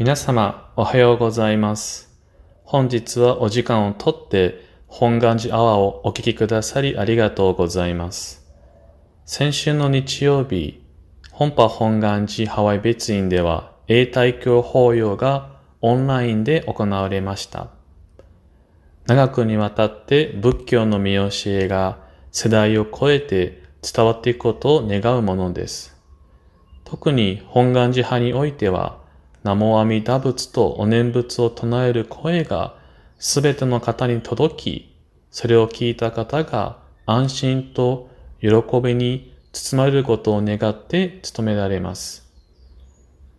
皆様、おはようございます。本日はお時間をとって本願寺アワーをお聞きくださりありがとうございます。先週の日曜日、本波本願寺ハワイ別院では永代教法要がオンラインで行われました。長くにわたって仏教の見教えが世代を超えて伝わっていくことを願うものです。特に本願寺派においては、南無阿弥陀仏とお念仏を唱える声がすべての方に届き、それを聞いた方が安心と喜びに包まれることを願って努められます。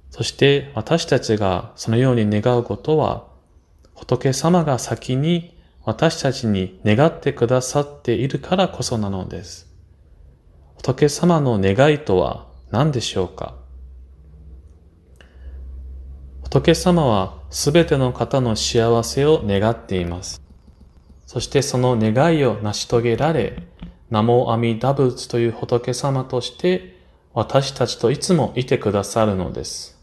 そして私たちがそのように願うことは、仏様が先に私たちに願ってくださっているからこそなのです。仏様の願いとは何でしょうか？仏様はすべての方の幸せを願っています。そしてその願いを成し遂げられ、南無阿弥陀仏という仏様として私たちといつもいてくださるのです。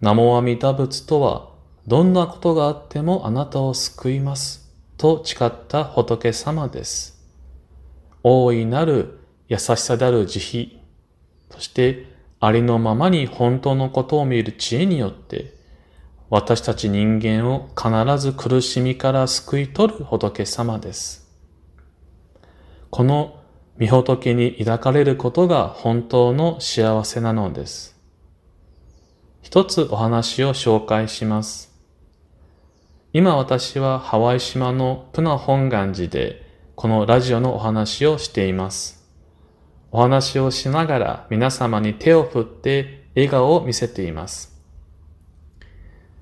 南無阿弥陀仏とは、どんなことがあってもあなたを救いますと誓った仏様です。大いなる優しさである慈悲、そしてありのままに本当のことを見る知恵によって、私たち人間を必ず苦しみから救い取る仏様です。この御仏に抱かれることが本当の幸せなのです。一つお話を紹介します。今私はハワイ島のプナ本願寺でこのラジオのお話をしています。お話をしながら皆様に手を振って笑顔を見せています。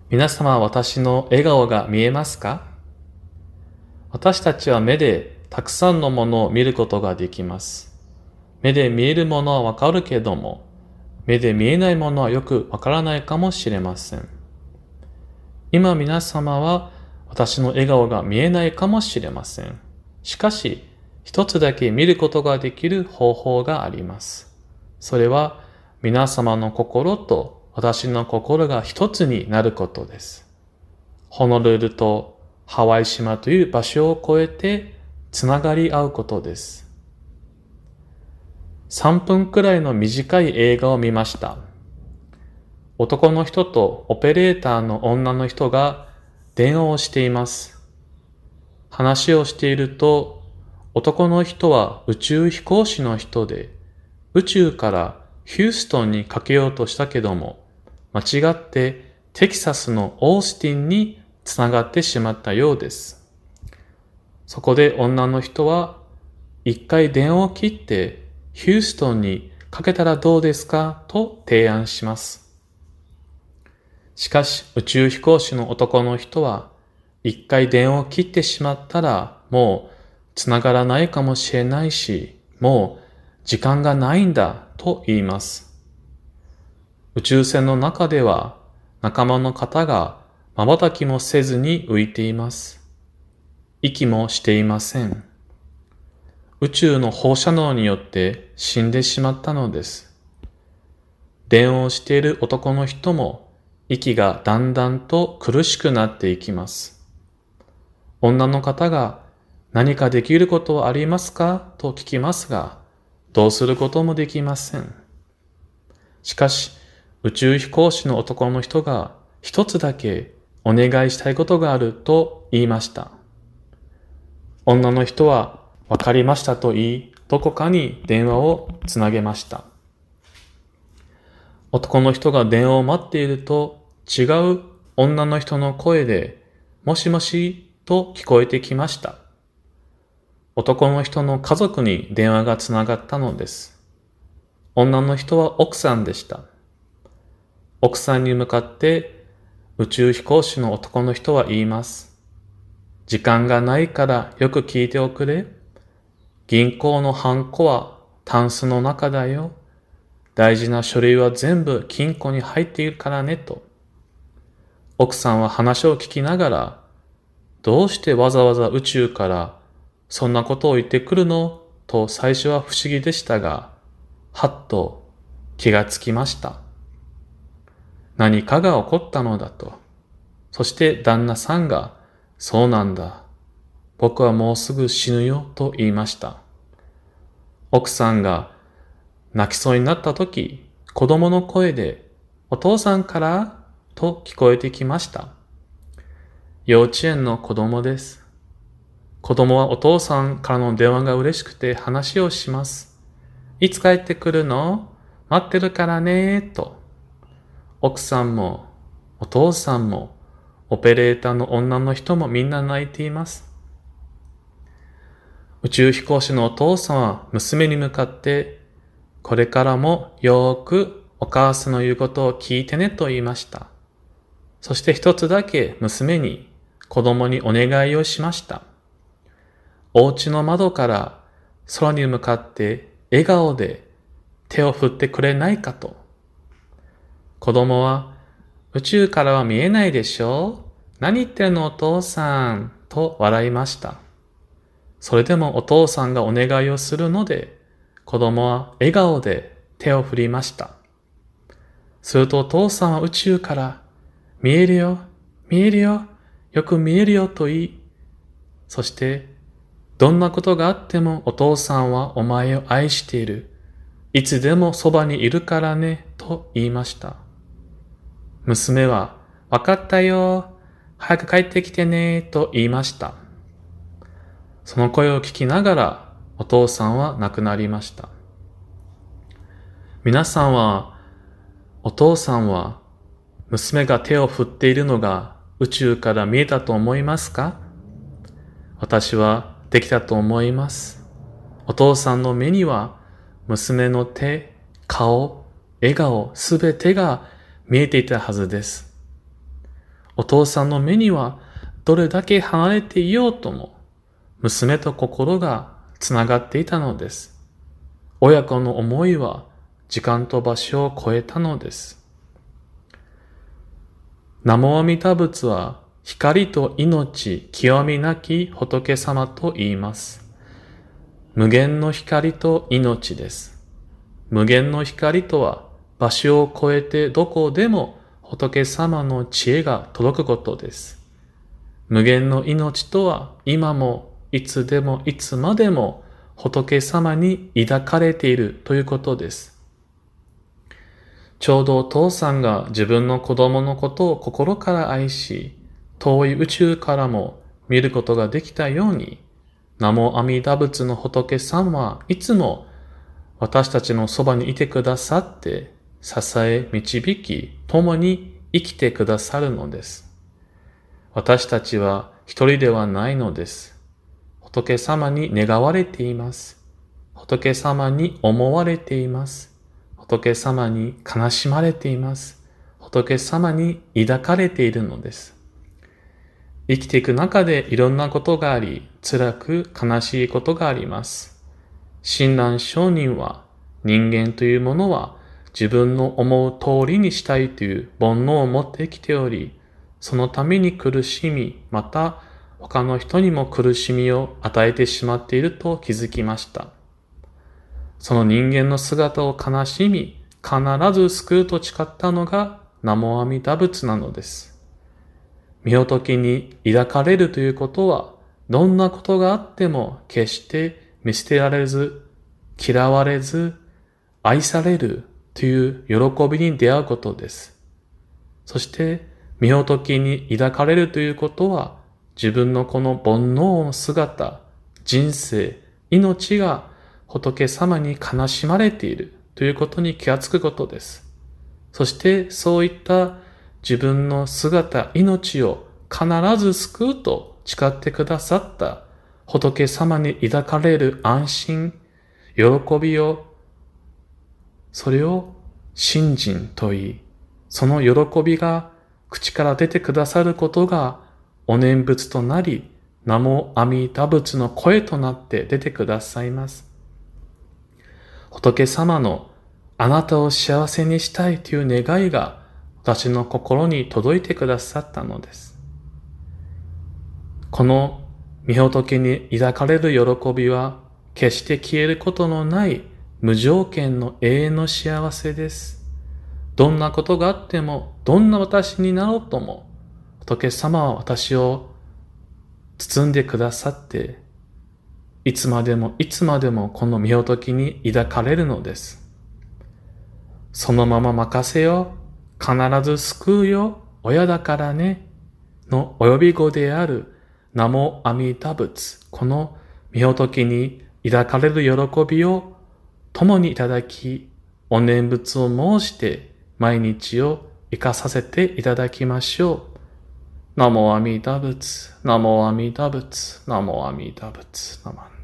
皆様は私の笑顔が見えますか？私たちは目でたくさんのものを見ることができます。目で見えるものはわかるけども、目で見えないものはよくわからないかもしれません。今皆様は私の笑顔が見えないかもしれません。しかし、一つだけ見ることができる方法があります。それは皆様の心と私の心が一つになることです。ホノルルとハワイ島という場所を越えてつながり合うことです。3分くらいの短い映画を見ました。男の人とオペレーターの女の人が電話をしています。話をしていると男の人は宇宙飛行士の人で、宇宙からヒューストンにかけようとしたけども、間違ってテキサスのオースティンにつながってしまったようです。そこで女の人は一回電話を切ってヒューストンにかけたらどうですか？と提案します。しかし宇宙飛行士の男の人は一回電話を切ってしまったらもうつながらないかもしれないし、もう時間がないんだと言います。宇宙船の中では仲間の方が瞬きもせずに浮いています。息もしていません。宇宙の放射能によって死んでしまったのです。電話をしている男の人も息がだんだんと苦しくなっていきます。女の方が何かできることはありますか？と聞きますが、どうすることもできません。しかし、宇宙飛行士の男の人が一つだけお願いしたいことがあると言いました。女の人はわかりましたと言い、どこかに電話をつなげました。男の人が電話を待っていると違う女の人の声で、もしもしと聞こえてきました。男の人の家族に電話がつながったのです。女の人は奥さんでした。奥さんに向かって宇宙飛行士の男の人は言います。時間がないからよく聞いておくれ。銀行のハンコはタンスの中だよ。大事な書類は全部金庫に入っているからねと。奥さんは話を聞きながら、どうしてわざわざ宇宙からそんなことを言ってくるのと最初は不思議でしたが、はっと気がつきました。何かが起こったのだと。そして旦那さんが、そうなんだ。僕はもうすぐ死ぬよと言いました。奥さんが泣きそうになった時、子供の声で、お父さんから？と聞こえてきました。幼稚園の子供です。子供はお父さんからの電話が嬉しくて話をします。いつ帰ってくるの？待ってるからねと。奥さんも、お父さんも、オペレーターの女の人もみんな泣いています。宇宙飛行士のお父さんは娘に向かって、これからもよーくお母さんの言うことを聞いてねと言いました。そして一つだけ娘に子供にお願いをしました。お家の窓から空に向かって笑顔で手を振ってくれないかと。子供は宇宙からは見えないでしょう何言ってるのお父さんと笑いました。それでもお父さんがお願いをするので子供は笑顔で手を振りました。するとお父さんは宇宙から見えるよ、見えるよ、よく見えるよと言い、そしてどんなことがあってもお父さんはお前を愛している。いつでもそばにいるからね、と言いました。娘は、わかったよ。早く帰ってきてね、と言いました。その声を聞きながら、お父さんは亡くなりました。皆さんは、お父さんは、娘が手を振っているのが宇宙から見えたと思いますか？私はできたと思います。お父さんの目には娘の手、顔、笑顔すべてが見えていたはずです。お父さんの目にはどれだけ離れていようとも娘と心がつながっていたのです。親子の思いは時間と場所を超えたのです。ナモアミタ仏は光と命、極みなき仏様と言います。無限の光と命です。無限の光とは場所を超えてどこでも仏様の知恵が届くことです。無限の命とは今もいつでもいつまでも仏様に抱かれているということです。ちょうどお父さんが自分の子供のことを心から愛し、遠い宇宙からも見ることができたように、ナモ阿弥陀仏の仏様はいつも私たちのそばにいてくださって、支え、導き、共に生きてくださるのです。私たちは一人ではないのです。仏様に願われています。仏様に思われています。仏様に悲しまれています。仏様に抱かれているのです。生きていく中でいろんなことがあり、辛く悲しいことがあります。親鸞上人は人間というものは自分の思う通りにしたいという煩悩を持ってきており、そのために苦しみ、また他の人にも苦しみを与えてしまっていると気づきました。その人間の姿を悲しみ、必ず救うと誓ったのが南無阿弥陀仏なのです。見仏に抱かれるということは、どんなことがあっても決して見捨てられず、嫌われず、愛されるという喜びに出会うことです。そして、見仏に抱かれるということは、自分のこの煩悩の姿、人生、命が仏様に悲しまれているということに気がつくことです。そしてそういった自分の姿、命を必ず救うと誓ってくださった仏様に抱かれる安心、喜びを、それを信心と言い、その喜びが口から出てくださることがお念仏となり、名も阿弥陀仏の声となって出てくださいます。仏様のあなたを幸せにしたいという願いが私の心に届いてくださったのです。この御仏に抱かれる喜びは決して消えることのない無条件の永遠の幸せです。どんなことがあっても、どんな私になろうとも、仏様は私を包んでくださって、いつまでもいつまでもこの見仏に抱かれるのです。そのまま任せよう、必ず救うよ、親だからね、のお呼び子である。ナモアミダ仏、この見仏に抱かれる喜びを共にいただき、お念仏を申して毎日を生かさせていただきましょう。ナモアミダ仏、ナモアミダ仏、ナモアミダ仏、ナマ